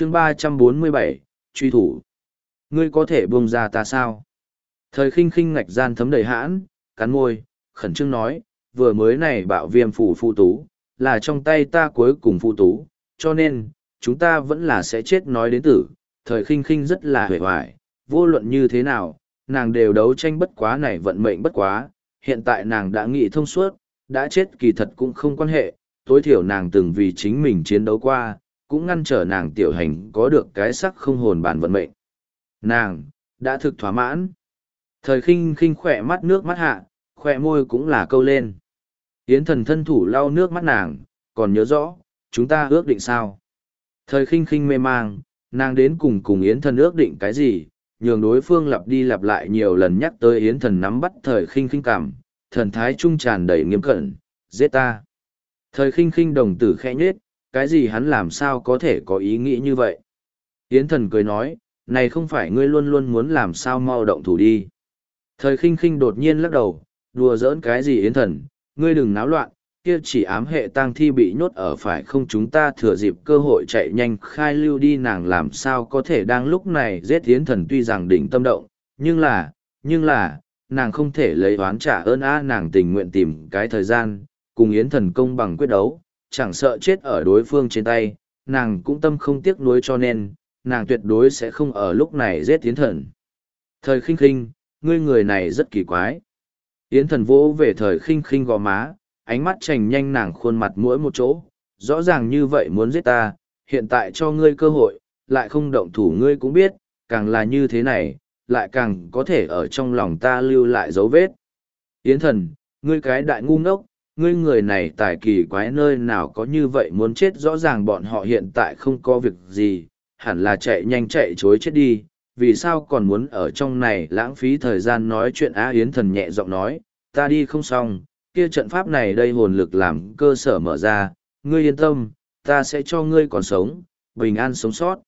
chương ba trăm bốn mươi bảy, truy thủ. Ngươi có thể buông ra ta sao? Thời khinh khinh ngạch gian thấm đầy hãn, cắn môi, khẩn trương nói, vừa mới này bạo viêm phủ phụ tú, là trong tay ta cuối cùng phụ tú, cho nên, chúng ta vẫn là sẽ chết nói đến tử. Thời khinh khinh rất là huệ hoài, vô luận như thế nào, nàng đều đấu tranh bất quá này vận mệnh bất quá. Hiện tại nàng đã nghĩ thông suốt, đã chết kỳ thật cũng không quan hệ. Tối thiểu nàng từng vì chính mình chiến đấu qua cũng ngăn trở nàng tiểu hành có được cái sắc không hồn bản vận mệnh. Nàng, đã thực thỏa mãn. Thời khinh khinh khỏe mắt nước mắt hạ, khỏe môi cũng là câu lên. Yến thần thân thủ lau nước mắt nàng, còn nhớ rõ, chúng ta ước định sao. Thời khinh khinh mê mang, nàng đến cùng cùng Yến thần ước định cái gì, nhường đối phương lặp đi lặp lại nhiều lần nhắc tới Yến thần nắm bắt thời khinh khinh cảm, thần thái trung tràn đầy nghiêm cẩn, giết ta. Thời khinh khinh đồng tử khẽ nhết, cái gì hắn làm sao có thể có ý nghĩ như vậy. Yến thần cười nói, này không phải ngươi luôn luôn muốn làm sao mau động thủ đi. Thời khinh khinh đột nhiên lắc đầu, đùa giỡn cái gì Yến thần, ngươi đừng náo loạn, kia chỉ ám hệ tang thi bị nhốt ở phải không chúng ta thừa dịp cơ hội chạy nhanh khai lưu đi nàng làm sao có thể đang lúc này giết Yến thần tuy rằng đỉnh tâm động, nhưng là, nhưng là, nàng không thể lấy oán trả ơn a nàng tình nguyện tìm cái thời gian, cùng Yến thần công bằng quyết đấu, chẳng sợ chết ở đối phương trên tay, nàng cũng tâm không tiếc nuối cho nên, nàng tuyệt đối sẽ không ở lúc này giết Yến Thần. Thời khinh khinh, ngươi người này rất kỳ quái. Yến Thần vỗ về thời khinh khinh gò má, ánh mắt chành nhanh nàng khuôn mặt mỗi một chỗ, rõ ràng như vậy muốn giết ta, hiện tại cho ngươi cơ hội, lại không động thủ ngươi cũng biết, càng là như thế này, lại càng có thể ở trong lòng ta lưu lại dấu vết. Yến Thần, ngươi cái đại ngu ngốc, ngươi người này tài kỳ quái nơi nào có như vậy muốn chết rõ ràng bọn họ hiện tại không có việc gì, hẳn là chạy nhanh chạy chối chết đi, vì sao còn muốn ở trong này lãng phí thời gian nói chuyện Á Yến thần nhẹ giọng nói, ta đi không xong, kia trận pháp này đây hồn lực làm cơ sở mở ra, ngươi yên tâm, ta sẽ cho ngươi còn sống, bình an sống sót.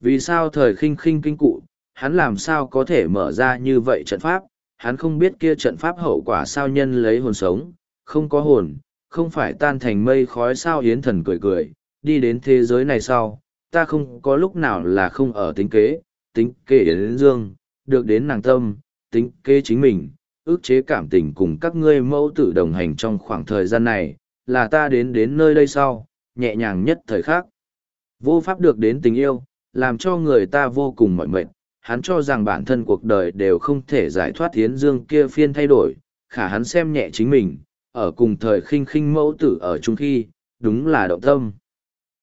Vì sao thời khinh khinh kinh cụ, hắn làm sao có thể mở ra như vậy trận pháp, hắn không biết kia trận pháp hậu quả sao nhân lấy hồn sống, không có hồn, không phải tan thành mây khói sao Yến thần cười cười, đi đến thế giới này sau, ta không có lúc nào là không ở tính kế, tính kế Yến Dương, được đến nàng tâm, tính kế chính mình, ước chế cảm tình cùng các ngươi mẫu tử đồng hành trong khoảng thời gian này, là ta đến đến nơi đây sau, nhẹ nhàng nhất thời khắc. Vô pháp được đến tình yêu, làm cho người ta vô cùng mỏi mệt, hắn cho rằng bản thân cuộc đời đều không thể giải thoát Yến Dương kia phiên thay đổi, khả hắn xem nhẹ chính mình, ở cùng thời khinh khinh mẫu tử ở chung khi, đúng là động tâm.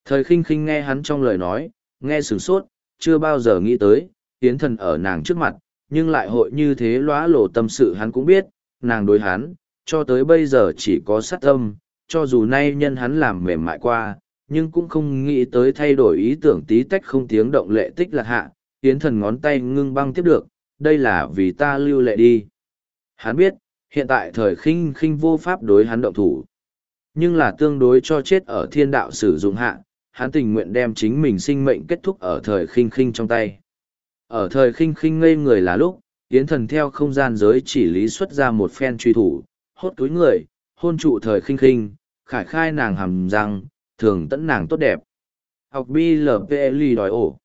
Thời khinh khinh nghe hắn trong lời nói, nghe sửng sốt, chưa bao giờ nghĩ tới, tiến thần ở nàng trước mặt, nhưng lại hội như thế lóa lộ tâm sự hắn cũng biết, nàng đối hắn, cho tới bây giờ chỉ có sát tâm, cho dù nay nhân hắn làm mềm mại qua, nhưng cũng không nghĩ tới thay đổi ý tưởng tí tách không tiếng động lệ tích lạc hạ, tiến thần ngón tay ngưng băng tiếp được, đây là vì ta lưu lệ đi. Hắn biết, hiện tại thời khinh khinh vô pháp đối hắn động thủ. Nhưng là tương đối cho chết ở thiên đạo sử dụng hạ, hắn tình nguyện đem chính mình sinh mệnh kết thúc ở thời khinh khinh trong tay. Ở thời khinh khinh ngây người là lúc, Yến thần theo không gian giới chỉ lý xuất ra một phen truy thủ, hốt túi người, hôn trụ thời khinh khinh, khải khai nàng hầm răng, thường tẫn nàng tốt đẹp. Học BLPLI đòi ổ.